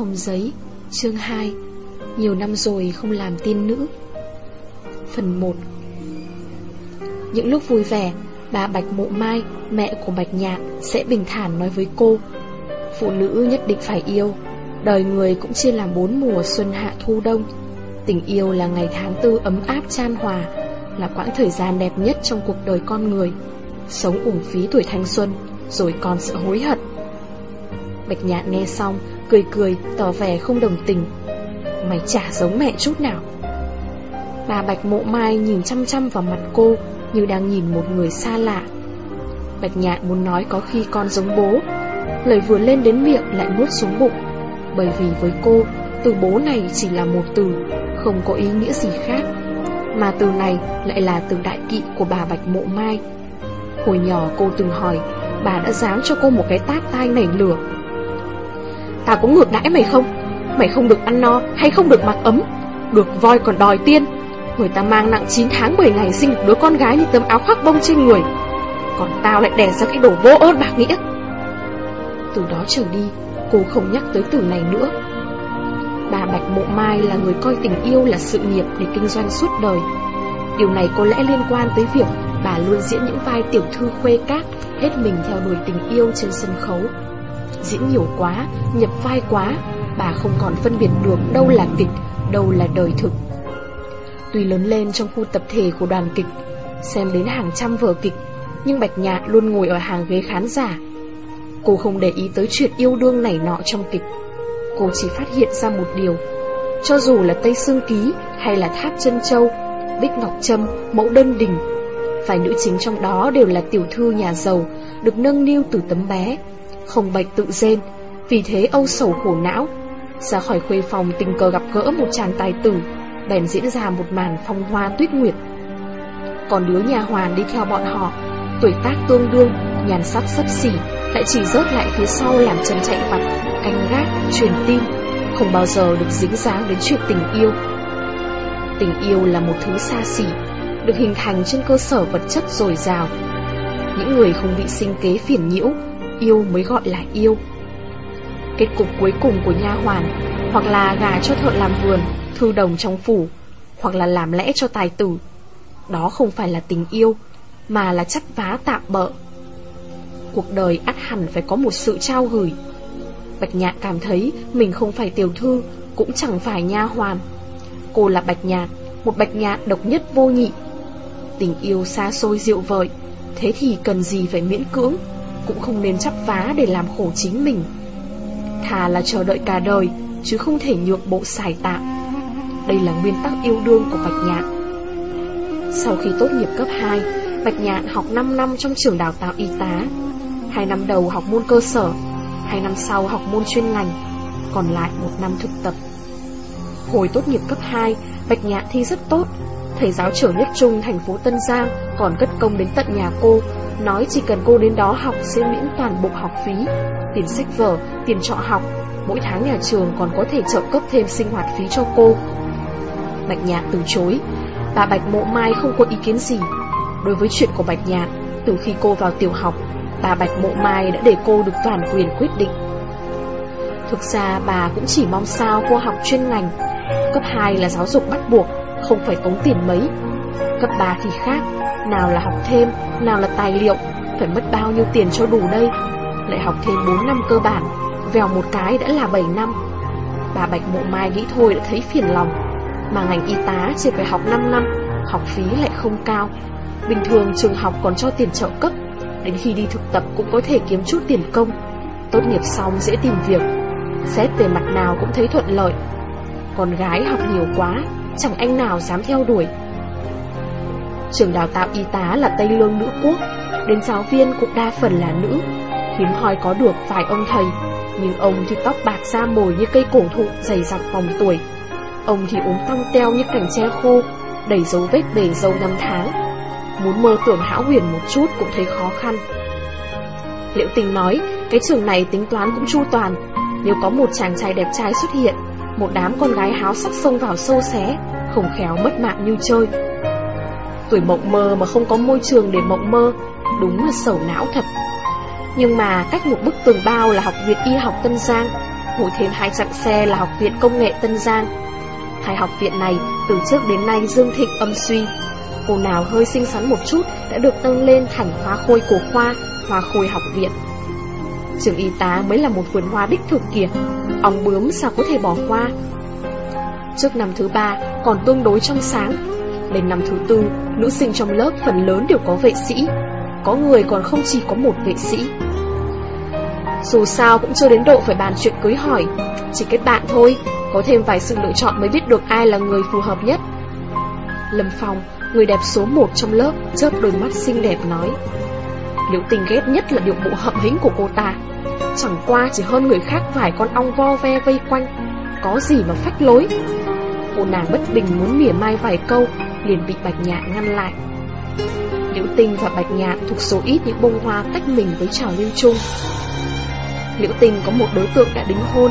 hồng giấy Chương 2 Nhiều năm rồi không làm tiên nữ. Phần 1 Những lúc vui vẻ Bà Bạch Mộ Mai, mẹ của Bạch Nhạn Sẽ bình thản nói với cô Phụ nữ nhất định phải yêu Đời người cũng chia làm bốn mùa xuân hạ thu đông. Tình yêu là ngày tháng tư ấm áp chan hòa Là quãng thời gian đẹp nhất trong cuộc đời con người. Sống uổng phí tuổi thanh xuân Rồi còn sợ hối hận. Bạch nhạn nghe xong, Cười cười, tỏ vẻ không đồng tình. Mày chả giống mẹ chút nào. Bà Bạch mộ mai nhìn chăm chăm vào mặt cô, Như đang nhìn một người xa lạ. Bạch nhạn muốn nói có khi con giống bố. Lời vừa lên đến miệng lại nuốt xuống bụng. Bởi vì với cô, Từ bố này chỉ là một từ, Không có ý nghĩa gì khác. Mà từ này lại là từ đại kỵ của bà Bạch Mộ Mai. Hồi nhỏ cô từng hỏi, Bà đã dám cho cô một cái tát tai nảy lửa ta có ngược đãi mày không? Mày không được ăn no hay không được mặc ấm? Được voi còn đòi tiên. Người ta mang nặng 9 tháng 10 ngày sinh được đứa con gái như tấm áo khoác bông trên người. Còn tao lại đẻ ra cái đồ vô ơn bạc nghĩa. Từ đó trở đi, Cô không nhắc tới từ này nữa. Bà Bạch Mộ Mai là người coi tình yêu là sự nghiệp để kinh doanh suốt đời. Điều này có lẽ liên quan tới việc bà luôn diễn những vai tiểu thư khuê các, Hết mình theo đuổi tình yêu trên sân khấu. Diễn nhiều quá, nhập vai quá Bà không còn phân biệt được đâu là kịch, đâu là đời thực. Tuy lớn lên trong khu tập thể của đoàn kịch Xem đến hàng trăm vở kịch Nhưng Bạch Nhạ luôn ngồi ở hàng ghế khán giả. Cô không để ý tới chuyện yêu đương này nọ trong kịch. Cô chỉ phát hiện ra một điều. Cho dù là Tây Sương Ký hay là Tháp Chân Châu Bích Ngọc Trâm, Mẫu Đơn Đình phải nữ chính trong đó đều là tiểu thư nhà giàu Được nâng niu từ tấm bé. Không bệnh tự rên Vì thế âu sầu khổ não. Ra khỏi khuê phòng tình cờ gặp gỡ một chàng tài tử Bèn diễn ra một màn phong hoa tuyết nguyệt. Còn đứa nhà hoàn đi theo bọn họ Tuổi tác tương đương Nhàn sắc sấp xỉ Lại chỉ rớt lại phía sau làm chân chạy vặt Canh gác, truyền tin Không bao giờ được dính dáng đến chuyện tình yêu. Tình yêu là một thứ xa xỉ Được hình thành trên cơ sở vật chất dồi dào. Những người không bị sinh kế phiền nhiễu Yêu mới gọi là yêu. Kết cục cuối cùng của nha hoàn Hoặc là gà cho thợ làm vườn Thư đồng trong phủ Hoặc là làm lẽ cho tài tử Đó không phải là tình yêu Mà là chấp vá tạm bợ. Cuộc đời ắt hẳn phải có một sự trao gửi. Bạch Nhạc cảm thấy mình không phải tiểu thư Cũng chẳng phải nha hoàn. Cô là Bạch Nhạc, Một Bạch Nhạc độc nhất vô nhị. Tình yêu xa xôi diệu vợi Thế thì cần gì phải miễn cưỡng? Cũng không nên chấp vá để làm khổ chính mình. Thà là chờ đợi cả đời, Chứ không thể nhượng bộ xài tạm Đây là nguyên tắc yêu đương của Bạch Nhạn. Sau khi tốt nghiệp cấp 2 Bạch Nhạn học 5 năm trong trường đào tạo y tá. Hai năm đầu học môn cơ sở, Hai năm sau học môn chuyên ngành, Còn lại một năm thực tập. Hồi tốt nghiệp cấp 2 Bạch Nhạn thi rất tốt. Thầy giáo trưởng nhất trung thành phố Tân Giang Còn cất công đến tận nhà cô Nói chỉ cần cô đến đó học sẽ miễn toàn bộ học phí Tiền sách vở, tiền trọ học. Mỗi tháng nhà trường còn có thể trợ cấp thêm sinh hoạt phí cho cô. Bạch Nhạn từ chối. Bà Bạch Mộ Mai không có ý kiến gì. Đối với chuyện của Bạch Nhạn Từ khi cô vào tiểu học Bà Bạch Mộ Mai đã để cô được toàn quyền quyết định. Thực ra bà cũng chỉ mong sao cô học chuyên ngành. Cấp 2 là giáo dục bắt buộc Không phải tốn tiền mấy. Cấp 3 thì khác. Nào là học thêm, nào là tài liệu Phải mất bao nhiêu tiền cho đủ đây? Lại học thêm 4 năm cơ bản Vèo một cái đã là 7 năm. Bà Bạch Mộ Mai nghĩ thôi đã thấy phiền lòng Mà ngành y tá chỉ phải học 5 năm Học phí lại không cao. Bình thường trường học còn cho tiền trợ cấp Đến khi đi thực tập cũng có thể kiếm chút tiền công. Tốt nghiệp xong dễ tìm việc Xét về mặt nào cũng thấy thuận lợi. Con gái học nhiều quá Chẳng anh nào dám theo đuổi. Trường đào tạo y tá là Tây Lương nữ quốc, Đến giáo viên cũng đa phần là nữ. Hiếm hoi có được vài ông thầy, Nhưng ông thì tóc bạc da mồi như cây cổ thụ dày dặn vòng tuổi. Ông thì ốm tăng teo như cành tre khô, Đầy dấu vết bể dâu năm tháng. Muốn mơ tưởng hão huyền một chút cũng thấy khó khăn. Liễu tình nói, Cái trường này tính toán cũng chu toàn. Nếu có một chàng trai đẹp trai xuất hiện, Một đám con gái háo sắc xông vào sâu xé Không khéo mất mạng như chơi. Tuổi mộng mơ mà không có môi trường để mộng mơ Đúng là sầu não thật Nhưng mà cách một bức tường bao là học viện y học Tân Giang ngồi thêm hai chặng xe là Học viện Công nghệ Tân Giang. Hai học viện này từ trước đến nay dương thịnh âm suy. Cô nào hơi xinh xắn một chút đã được nâng lên thành hoa khôi của khoa, hoa khôi học viện. Trường y tá mới là một vườn hoa đích thực kìa, ong bướm sao có thể bỏ qua. Trước năm thứ ba còn tương đối trong sáng, đến năm thứ tư, nữ sinh trong lớp phần lớn đều có vệ sĩ, có người còn không chỉ có một vệ sĩ. Dù sao cũng chưa đến độ phải bàn chuyện cưới hỏi, chỉ kết bạn thôi, có thêm vài sự lựa chọn mới biết được ai là người phù hợp nhất. Lâm Phong, người đẹp số một trong lớp, chớp đôi mắt xinh đẹp nói. Liễu tình ghét nhất là điệu bộ hậm hĩnh của cô ta. Chẳng qua chỉ hơn người khác vài con ong vo ve vây quanh, có gì mà phách lối. Cô nàng bất bình muốn mỉa mai vài câu, liền bị Bạch Nhạn ngăn lại. Liễu Tinh và Bạch Nhạn thuộc số ít những bông hoa tách mình với trào lưu chung. Liễu Tinh có một đối tượng đã đính hôn,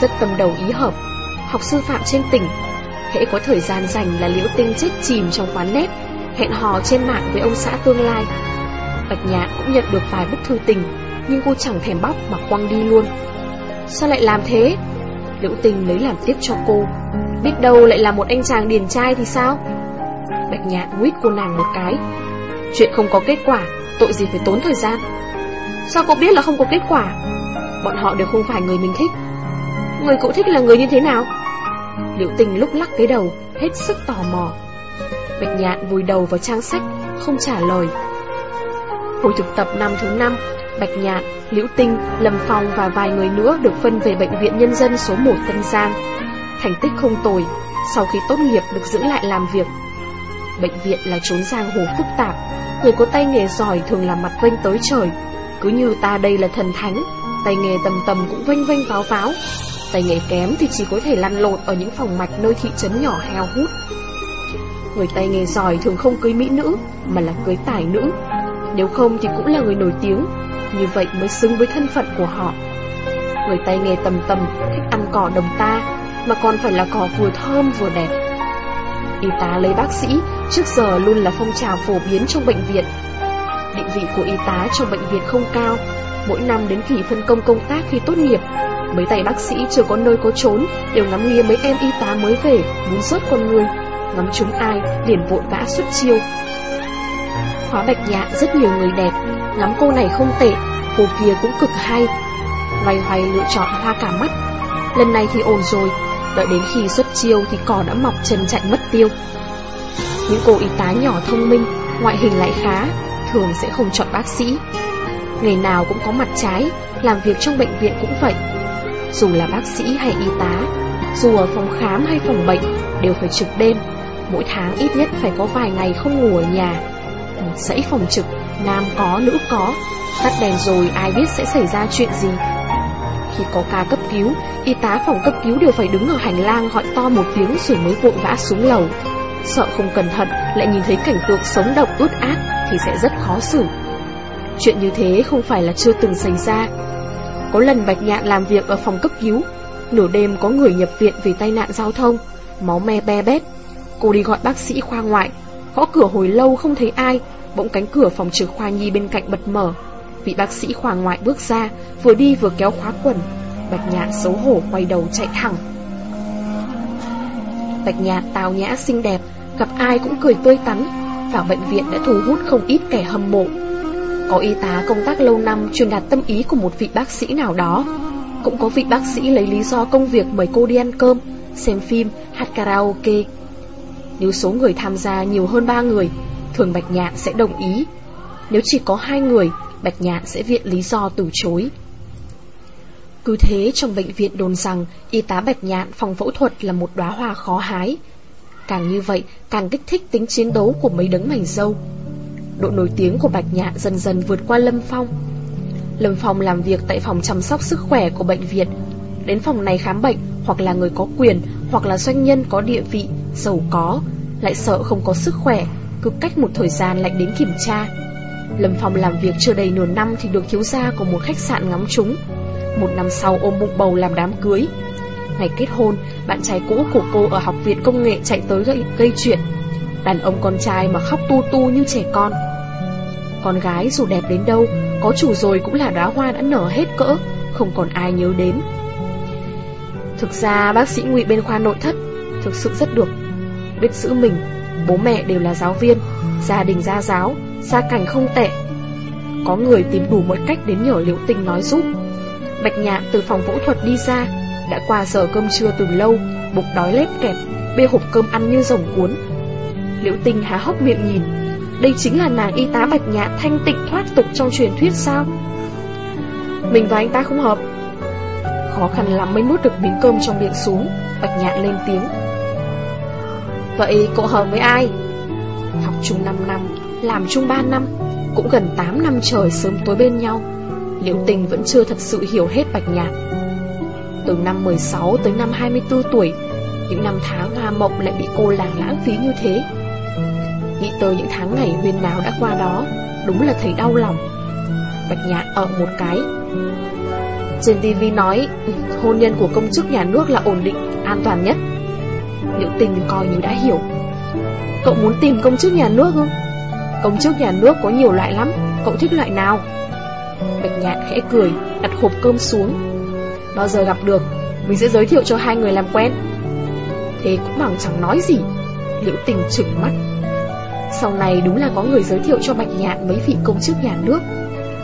rất tâm đầu ý hợp, học sư phạm trên tỉnh. Hễ có thời gian dành là Liễu Tinh chết chìm trong quán nét, hẹn hò trên mạng với ông xã tương lai. Bạch Nhạn cũng nhận được vài bức thư tình, nhưng cô chẳng thèm bóc mà quăng đi luôn. Sao lại làm thế? Liễu Tinh lấy làm tiếc cho cô, biết đâu lại là một anh chàng điển trai thì sao? Bạch Nhạn nguyết cô nàng một cái. Chuyện không có kết quả, tội gì phải tốn thời gian. Sao cô biết là không có kết quả? Bọn họ đều không phải người mình thích. Người cậu thích là người như thế nào? Liễu tình lúc lắc cái đầu, hết sức tò mò. Bạch nhạn vùi đầu vào trang sách, không trả lời. Hồi thực tập năm thứ năm, Bạch Nhạn, Liễu Tinh, Lâm Phong và vài người nữa được phân về Bệnh viện Nhân dân số 1 Tân Giang. Thành tích không tồi, sau khi tốt nghiệp được giữ lại làm việc. Bệnh viện là trốn giang hồ phức tạp, người có tay nghề giỏi thường làm mặt vênh tới trời. Cứ như ta đây là thần thánh, tay nghề tầm tầm cũng vênh vênh váo váo, Tay nghề kém thì chỉ có thể lăn lộn ở những phòng mạch nơi thị trấn nhỏ heo hút. Người tay nghề giỏi thường không cưới mỹ nữ, mà là cưới tài nữ. Nếu không thì cũng là người nổi tiếng, như vậy mới xứng với thân phận của họ. Người tay nghề tầm tầm thích ăn cỏ đồng ta, mà còn phải là cỏ vừa thơm vừa đẹp. Y tá lấy bác sĩ, trước giờ luôn là phong trào phổ biến trong bệnh viện. Định vị của y tá trong bệnh viện không cao, mỗi năm đến kỳ phân công công tác khi tốt nghiệp Mấy tay bác sĩ chưa có nơi có trốn Đều ngắm nghía mấy em y tá mới về Muốn rớt con người Ngắm chúng ai liền vội vã xuất chiêu. Khóa bạch nhạn rất nhiều người đẹp Ngắm cô này không tệ Cô kia cũng cực hay. Loay hoay lựa chọn hoa cả mắt. Lần này thì ổn rồi Đợi đến khi xuất chiêu thì cỏ đã mọc chân chạy mất tiêu. Những cô y tá nhỏ thông minh Ngoại hình lại khá Thường sẽ không chọn bác sĩ Ngày nào cũng có mặt trái Làm việc trong bệnh viện cũng vậy dù là bác sĩ hay y tá, dù ở phòng khám hay phòng bệnh, đều phải trực đêm. Mỗi tháng ít nhất phải có vài ngày không ngủ ở nhà. Một dãy phòng trực, nam có, nữ có, tắt đèn rồi ai biết sẽ xảy ra chuyện gì. Khi có ca cấp cứu, y tá phòng cấp cứu đều phải đứng ở hành lang gọi to một tiếng rồi mới vội vã xuống lầu. Sợ không cẩn thận lại nhìn thấy cảnh tượng sống động ướt át thì sẽ rất khó xử. Chuyện như thế không phải là chưa từng xảy ra, có lần Bạch Nhạn làm việc ở phòng cấp cứu Nửa đêm có người nhập viện vì tai nạn giao thông Máu me be bét. Cô đi gọi bác sĩ khoa ngoại Gõ cửa hồi lâu không thấy ai Bỗng cánh cửa phòng trực khoa nhi bên cạnh bật mở. Vị bác sĩ khoa ngoại bước ra Vừa đi vừa kéo khóa quần. Bạch Nhạn xấu hổ quay đầu chạy thẳng. Bạch Nhạn tào nhã xinh đẹp Gặp ai cũng cười tươi tắn Vào bệnh viện đã thu hút không ít kẻ hâm mộ. Có y tá công tác lâu năm truyền đạt tâm ý của một vị bác sĩ nào đó. Cũng có vị bác sĩ lấy lý do công việc mời cô đi ăn cơm, xem phim, hát karaoke. Nếu số người tham gia nhiều hơn 3 người, thường Bạch Nhạn sẽ đồng ý. Nếu chỉ có hai người, Bạch Nhạn sẽ viện lý do từ chối cứ thế trong bệnh viện đồn rằng y tá Bạch Nhạn phòng phẫu thuật là một đóa hoa khó hái. Càng như vậy, càng kích thích tính chiến đấu của mấy đấng mảnh dâu. Độ nổi tiếng của Bạch Nhạn dần dần vượt qua Lâm Phong Lâm Phong làm việc tại phòng chăm sóc sức khỏe của bệnh viện Đến phòng này khám bệnh Hoặc là người có quyền Hoặc là doanh nhân có địa vị Giàu có Lại sợ không có sức khỏe Cứ cách một thời gian lại đến kiểm tra Lâm Phong làm việc chưa đầy nửa năm Thì được thiếu gia của một khách sạn ngắm trúng một năm sau ôm bụng bầu làm đám cưới. Ngày kết hôn Bạn trai cũ của cô ở học viện công nghệ chạy tới gây, gây chuyện. Đàn ông con trai mà khóc tu tu như trẻ con. Con gái dù đẹp đến đâu Có chủ rồi cũng là đóa hoa đã nở hết cỡ Không còn ai nhớ đến. Thực ra bác sĩ ngụy bên khoa nội thất Thực sự rất được Biết giữ mình. Bố mẹ đều là giáo viên Gia đình gia giáo Gia cảnh không tệ. Có người tìm đủ mọi cách đến nhờ liễu tình nói giúp. Bạch nhạn từ phòng phẫu thuật đi ra Đã qua giờ cơm trưa từ lâu Bụng đói lép kẹp Bê hộp cơm ăn như rồng cuốn. Liễu Tinh há hốc miệng nhìn Đây chính là nàng y tá bạch nhạn thanh tịnh thoát tục trong truyền thuyết sao? Mình và anh ta không hợp. Khó khăn lắm mới nuốt được miếng cơm trong miệng xuống Bạch nhạn lên tiếng. Vậy cậu hợp với ai? Học chung 5 năm, làm chung 3 năm Cũng gần 8 năm trời sớm tối bên nhau. Liễu tình vẫn chưa thật sự hiểu hết bạch Nhạc. Từ năm 16 tới năm 24 tuổi, Những năm tháng hoa mộng lại bị cô làng lãng phí như thế Nghĩ tới những tháng ngày huyên náo đã qua đó, Đúng là thấy đau lòng Bạch Nhạc ở một cái Trên TV nói ừ, Hôn nhân của công chức nhà nước là ổn định, An toàn nhất Liễu tình coi như đã hiểu Cậu muốn tìm công chức nhà nước không? Công chức nhà nước có nhiều loại lắm, Cậu thích loại nào? Bạch nhạn khẽ cười, Đặt hộp cơm xuống. Bao giờ gặp được, Mình sẽ giới thiệu cho hai người làm quen. Thế cũng bằng chẳng nói gì, Liễu tình trừng mắt. Sau này đúng là có người giới thiệu cho Bạch Nhạn mấy vị công chức nhà nước.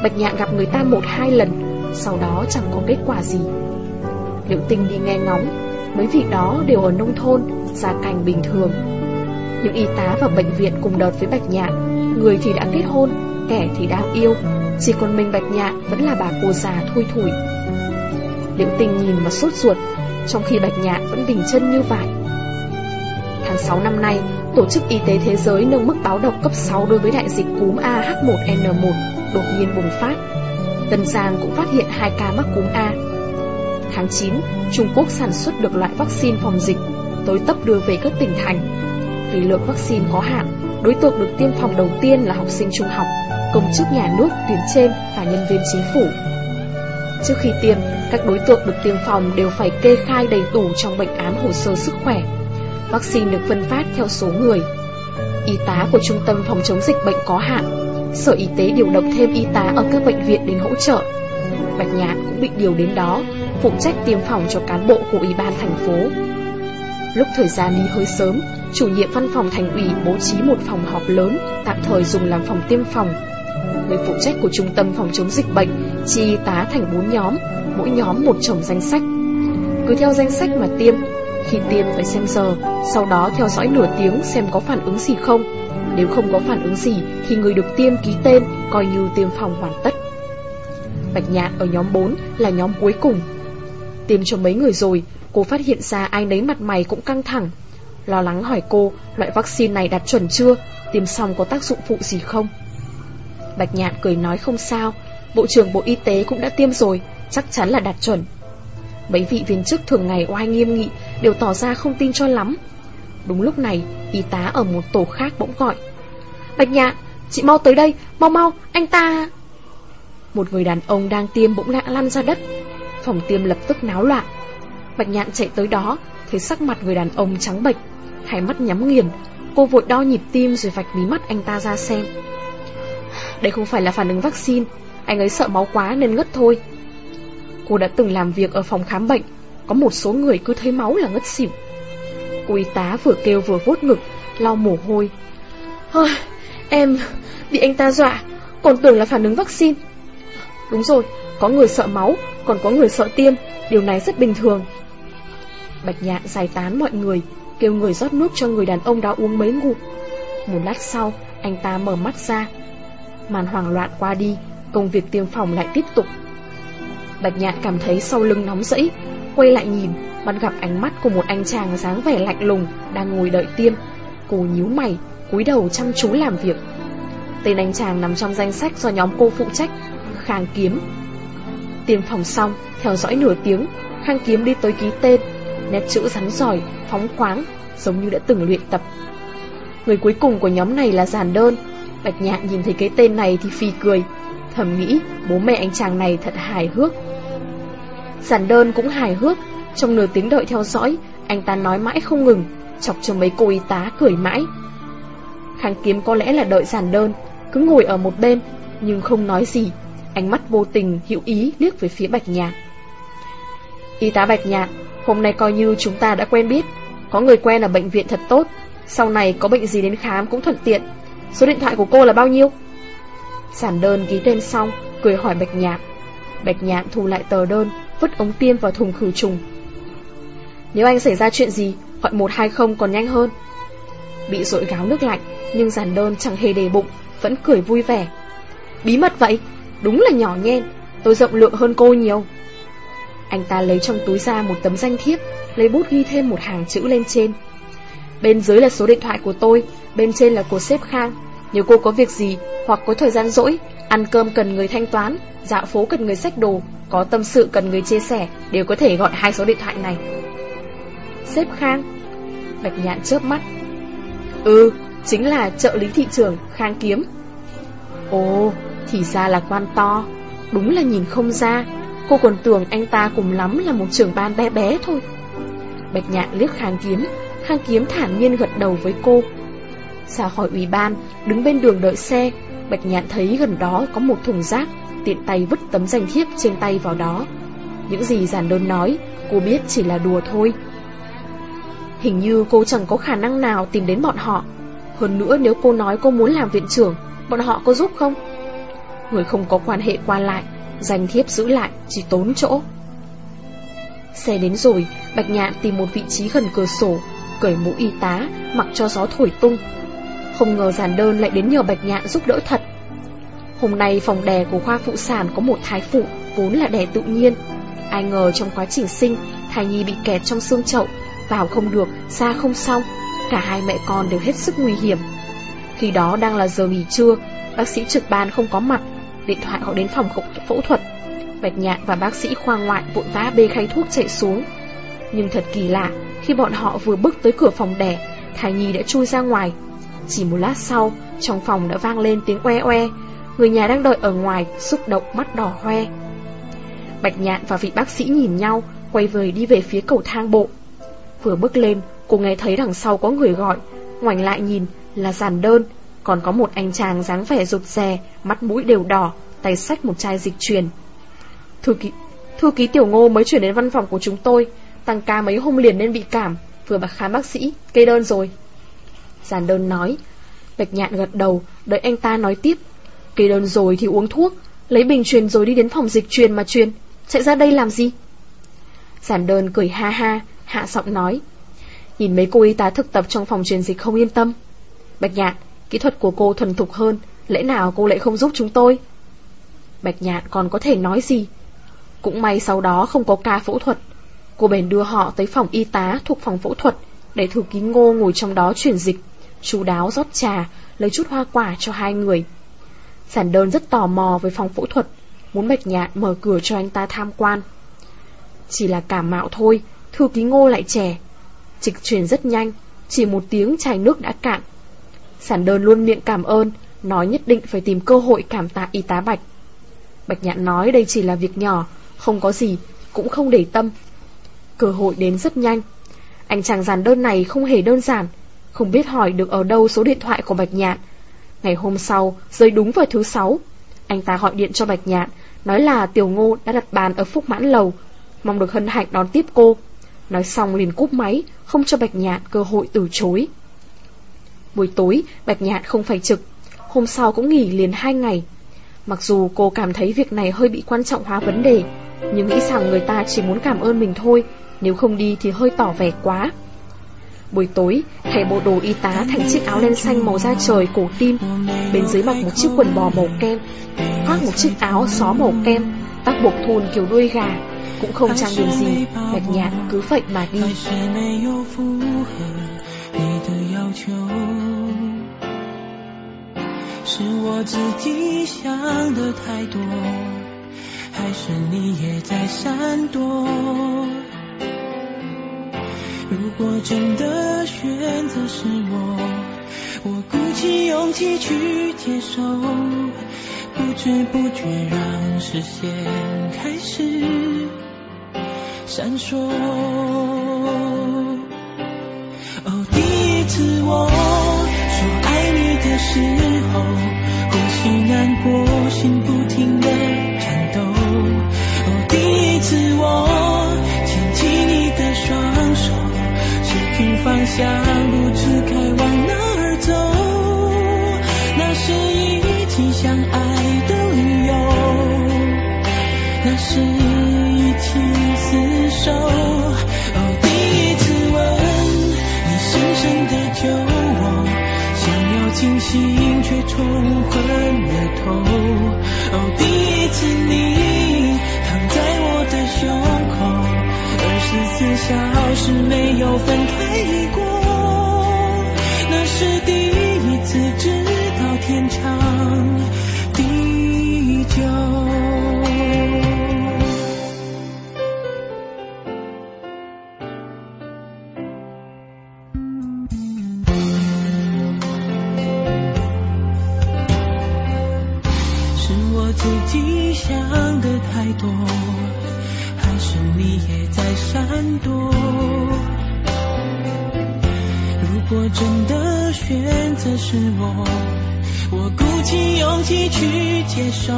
Bạch Nhạn gặp người ta một hai lần, Sau đó chẳng có kết quả gì. Liễu tình đi nghe ngóng, Mấy vị đó đều ở nông thôn, Gia cảnh bình thường. Những y tá vào bệnh viện cùng đợt với Bạch Nhạn, Người thì đã kết hôn. Kẻ thì đang yêu Chỉ còn mình Bạch Nhạn vẫn là bà cô già thui thủi Liễu tình nhìn mà sốt ruột Trong khi Bạch Nhạn vẫn bình chân như vải Tháng 6 năm nay Tổ chức Y tế Thế giới nâng mức báo động cấp 6 đối với đại dịch cúm AH1N1 đột nhiên bùng phát. Tân Giang cũng phát hiện hai ca mắc cúm A. Tháng 9, Trung Quốc sản xuất được loại vaccine phòng dịch, tới tấp đưa về các tỉnh thành. Vì lượng vaccine có hạn, đối tượng được tiêm phòng đầu tiên là học sinh trung học, công chức nhà nước tuyến trên và nhân viên chính phủ. Trước khi tiêm, các đối tượng được tiêm phòng đều phải kê khai đầy đủ trong bệnh án hồ sơ sức khỏe. Vaccine được phân phát theo số người. Y tá của Trung tâm Phòng chống dịch bệnh có hạn, Sở Y tế điều động thêm y tá ở các bệnh viện đến hỗ trợ. Bạch Nhạn cũng bị điều đến đó, phụ trách tiêm phòng cho cán bộ của Ủy ban thành phố. Lúc thời gian đi hơi sớm, chủ nhiệm văn phòng thành ủy bố trí một phòng họp lớn, tạm thời dùng làm phòng tiêm phòng. Người phụ trách của trung tâm phòng chống dịch bệnh chi tá thành bốn nhóm, mỗi nhóm một chồng danh sách. Cứ theo danh sách mà tiêm, khi tiêm phải xem giờ, sau đó theo dõi nửa tiếng xem có phản ứng gì không. Nếu không có phản ứng gì thì người được tiêm ký tên coi như tiêm phòng hoàn tất. Bạch Nhạn ở nhóm 4 là nhóm cuối cùng. Tiêm cho mấy người rồi, cô phát hiện ra ai nấy mặt mày cũng căng thẳng. Lo lắng hỏi cô, loại vaccine này đạt chuẩn chưa, tiêm xong có tác dụng phụ gì không? Bạch Nhạn cười nói không sao, Bộ trưởng Bộ Y tế cũng đã tiêm rồi, chắc chắn là đạt chuẩn. Mấy vị viên chức thường ngày oai nghiêm nghị đều tỏ ra không tin cho lắm. Đúng lúc này, y tá ở một tổ khác bỗng gọi. Bạch Nhạn, chị mau tới đây, mau mau, anh ta... Một người đàn ông đang tiêm bỗng lạ lăn ra đất. Phòng tiêm lập tức náo loạn. Bạch Nhạn chạy tới đó, thấy sắc mặt người đàn ông trắng bệch, hai mắt nhắm nghiền. Cô vội đo nhịp tim rồi vạch mí mắt anh ta ra xem. Đây không phải là phản ứng vaccine, anh ấy sợ máu quá nên ngất thôi. Cô đã từng làm việc ở phòng khám bệnh, có một số người cứ thấy máu là ngất xỉu. Cô y tá vừa kêu vừa vuốt ngực, lau mồ hôi. Ôi, em bị anh ta dọa, còn tưởng là phản ứng vaccine. Đúng rồi, có người sợ máu, còn có người sợ tiêm, điều này rất bình thường. Bạch nhạn giải tán mọi người, kêu người rót nước cho người đàn ông đó uống mấy ngụm. Một lát sau, anh ta mở mắt ra. Màn hoảng loạn qua đi, công việc tiêm phòng lại tiếp tục. Bạch nhạn cảm thấy sau lưng nóng rẫy, quay lại nhìn, bắt gặp ánh mắt của một anh chàng dáng vẻ lạnh lùng đang ngồi đợi tiêm. Cô nhíu mày, cúi đầu chăm chú làm việc. Tên anh chàng nằm trong danh sách do nhóm cô phụ trách, Khang Kiếm. Tiêm phòng xong, theo dõi nửa tiếng, Khang Kiếm đi tới ký tên, nét chữ rắn giỏi, phóng khoáng, giống như đã từng luyện tập. Người cuối cùng của nhóm này là giản đơn. Bạch nhạn nhìn thấy cái tên này thì phi cười, thầm nghĩ bố mẹ anh chàng này thật hài hước. Giản đơn cũng hài hước, trong nửa tiếng đợi theo dõi, anh ta nói mãi không ngừng, chọc cho mấy cô y tá cười mãi. Kháng kiếm có lẽ là đợi giản đơn, cứ ngồi ở một bên, nhưng không nói gì, ánh mắt vô tình, hữu ý liếc về phía bạch nhạn. Y tá bạch nhạn, Hôm nay coi như chúng ta đã quen biết Có người quen ở bệnh viện thật tốt Sau này có bệnh gì đến khám cũng thuận tiện Số điện thoại của cô là bao nhiêu? Giản đơn ký tên xong, Cười hỏi Bạch Nhạn Bạch Nhạn thu lại tờ đơn, Vứt ống tiêm vào thùng khử trùng. Nếu anh xảy ra chuyện gì, Gọi 120 còn nhanh hơn. Bị rội gáo nước lạnh, Nhưng giản đơn chẳng hề đề bụng, Vẫn cười vui vẻ. Bí mật vậy? Đúng là nhỏ nhen, Tôi rộng lượng hơn cô nhiều. Anh ta lấy trong túi ra một tấm danh thiếp, Lấy bút ghi thêm một hàng chữ lên trên. Bên dưới là số điện thoại của tôi Bên trên là của sếp Khang. Nếu cô có việc gì Hoặc có thời gian rỗi Ăn cơm cần người thanh toán Dạo phố cần người xách đồ Có tâm sự cần người chia sẻ Đều có thể gọi hai số điện thoại này. Sếp Khang Bạch nhạn chớp mắt. Ừ, chính là trợ lý thị trường Khang Kiếm. Ồ, thì ra là quan to. Đúng là nhìn không ra. Cô còn tưởng anh ta cùng lắm là một trưởng ban bé bé thôi. Bạch nhạn liếc Khang Kiếm. Khang Kiếm thản nhiên gật đầu với cô. Ra khỏi ủy ban, Đứng bên đường đợi xe, Bạch nhạn thấy gần đó có một thùng rác, Tiện tay vứt tấm danh thiếp trên tay vào đó. Những gì giản đơn nói, Cô biết chỉ là đùa thôi. Hình như cô chẳng có khả năng nào tìm đến bọn họ. Hơn nữa nếu cô nói cô muốn làm viện trưởng, Bọn họ có giúp không? Người không có quan hệ qua lại, Danh thiếp giữ lại, chỉ tốn chỗ. Xe đến rồi, Bạch nhạn tìm một vị trí gần cửa sổ Cởi mũ y tá Mặc cho gió thổi tung. Không ngờ giản đơn lại đến nhờ bạch nhạn giúp đỡ thật. Hôm nay phòng đè của khoa phụ sản có một thái phụ Vốn là đè tự nhiên. Ai ngờ trong quá trình sinh Thai nhi bị kẹt trong xương chậu vào không được, ra không xong. Cả hai mẹ con đều hết sức nguy hiểm. Khi đó đang là giờ nghỉ trưa Bác sĩ trực ban không có mặt Điện thoại họ đến phòng phẫu thuật. Bạch nhạn và bác sĩ khoa ngoại vội vã bê khay thuốc chạy xuống. Nhưng thật kỳ lạ khi bọn họ vừa bước tới cửa phòng đẻ Thai nhi đã chui ra ngoài. Chỉ một lát sau Trong phòng đã vang lên tiếng oe oe Người nhà đang đợi ở ngoài Xúc động mắt đỏ hoe. Bạch nhạn và vị bác sĩ nhìn nhau Quay về đi về phía cầu thang bộ. Vừa bước lên, cô nghe thấy đằng sau có người gọi, ngoảnh lại nhìn là giàn đơn, còn có một anh chàng dáng vẻ rụt rè, mắt mũi đều đỏ, tay xách một chai dịch truyền. Thư ký, thư ký tiểu ngô mới chuyển đến văn phòng của chúng tôi, tăng ca mấy hôm liền nên bị cảm, vừa bạc khám bác sĩ, kê đơn rồi. Giàn đơn nói, Bạch nhạn gật đầu, đợi anh ta nói tiếp. Kê đơn rồi thì uống thuốc, lấy bình truyền rồi đi đến phòng dịch truyền mà truyền, chạy ra đây làm gì? Giản đơn cười ha ha, hạ giọng nói. Nhìn mấy cô y tá thực tập trong phòng truyền dịch không yên tâm. Bạch Nhạn, kỹ thuật của cô thuần thục hơn, lẽ nào cô lại không giúp chúng tôi? Bạch Nhạn còn có thể nói gì? Cũng may sau đó không có ca phẫu thuật. Cô bèn đưa họ tới phòng y tá thuộc phòng phẫu thuật để thư ký ngô ngồi trong đó truyền dịch, chú đáo rót trà, lấy chút hoa quả cho hai người. Giản đơn rất tò mò với phòng phẫu thuật, muốn Bạch Nhạn mở cửa cho anh ta tham quan. Chỉ là cảm mạo thôi, Thư ký ngô lại trẻ Trịch truyền rất nhanh Chỉ một tiếng chai nước đã cạn Sản đơn luôn miệng cảm ơn Nói nhất định phải tìm cơ hội cảm tạ y tá Bạch Bạch nhạn nói đây chỉ là việc nhỏ Không có gì Cũng không để tâm Cơ hội đến rất nhanh Anh chàng giàn đơn này không hề đơn giản Không biết hỏi được ở đâu số điện thoại của Bạch nhạn Ngày hôm sau Rơi đúng vào thứ sáu Anh ta gọi điện cho Bạch nhạn Nói là Tiểu Ngô đã đặt bàn ở Phúc Mãn Lầu Mong được hân hạnh đón tiếp cô Nói xong liền cúp máy, không cho Bạch Nhạn cơ hội từ chối. Buổi tối, Bạch Nhạn không phải trực, hôm sau cũng nghỉ liền hai ngày. Mặc dù cô cảm thấy việc này hơi bị quan trọng hóa vấn đề, nhưng nghĩ rằng người ta chỉ muốn cảm ơn mình thôi, nếu không đi thì hơi tỏ vẻ quá. Buổi tối, thay bộ đồ y tá thành chiếc áo len xanh màu da trời cổ tim, bên dưới mặc một chiếc quần bò màu kem, khoác một chiếc áo xó màu kem, tóc buộc thun kiểu đuôi gà, cũng không trang điểm gì, mạch nhạt cứ vậy mà đi. 如果真的选择是我，我鼓起勇气去接受，不知不觉让视线开始。闪烁。哦，第一次我说爱你的时候，呼吸难过，心不停的颤抖。哦，第一次我想，不知该往哪儿走。那是一起相爱的理由，那是一起厮守。哦，第一次吻你深深的酒窝，想要清醒却冲昏了头。哦，第一次你躺在我的胸口。十四小时没有分开过，那是第一次知道天长地久。是我自己想的太多。选择是我，我鼓起勇气去接受，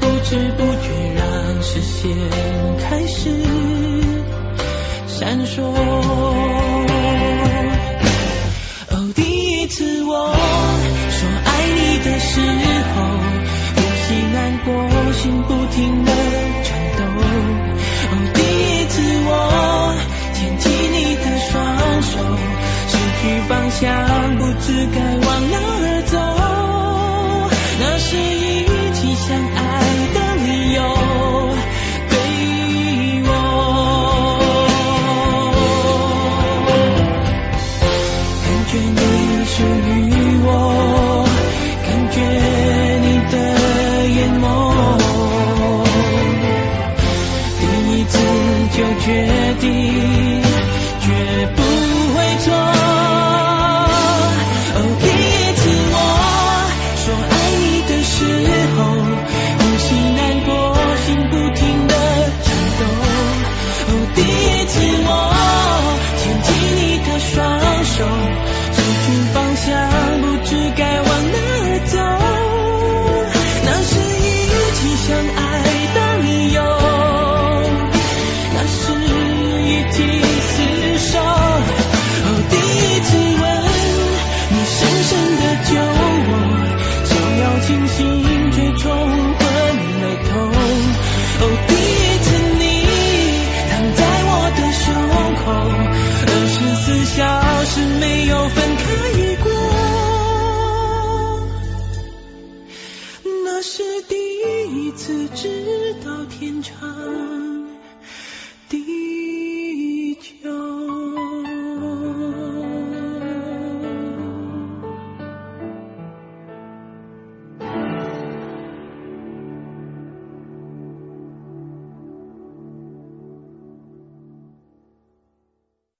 不知不觉让视线开始闪烁。哦，第一次我说爱你的时候，呼吸难过，心不停的颤抖。哦，第一次我牵起你的双手，去方向，不知该往哪儿走。那是一起相爱的理由，对我感觉你属于我，感觉你的眼眸。第一次就决定，